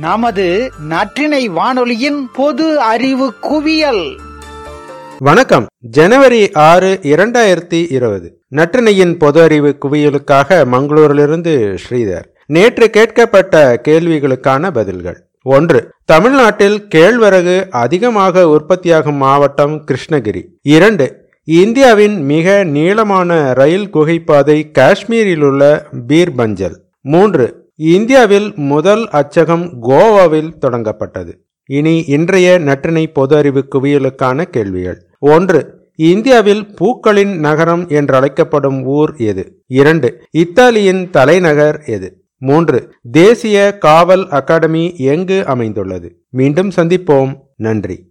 நமது நற்றினை வானொலியின் பொது அறிவு குவியல். வணக்கம். ஜனவரி ஆறு இரண்டாயிரத்தி இருபது. நற்றினையின் பொது அறிவு குவியலுக்காக மங்களூரிலிருந்து ஸ்ரீதர். நேற்று கேட்கப்பட்ட கேள்விகளுக்கான பதில்கள். ஒன்று தமிழ்நாட்டில் கேழ்வரகு அதிகமாக உற்பத்தியாகும் மாவட்டம் கிருஷ்ணகிரி. இரண்டு இந்தியாவின் மிக நீளமான ரயில் குகைப்பாதை காஷ்மீரில் உள்ள பீர்பஞ்சல். மூன்று இந்தியாவில் முதல் அச்சகம் கோவாவில் தொடங்கப்பட்டது. இனி இன்றைய நற்றினை பொது அறிவு குவியலுக்கான கேள்விகள். ஒன்று இந்தியாவில் பூக்களின் நகரம் என்றழைக்கப்படும் ஊர் எது? இரண்டு இத்தாலியின் தலைநகர் எது? மூன்று தேசிய காவல் அகாடமி எங்கு அமைந்துள்ளது? மீண்டும் சந்திப்போம். நன்றி.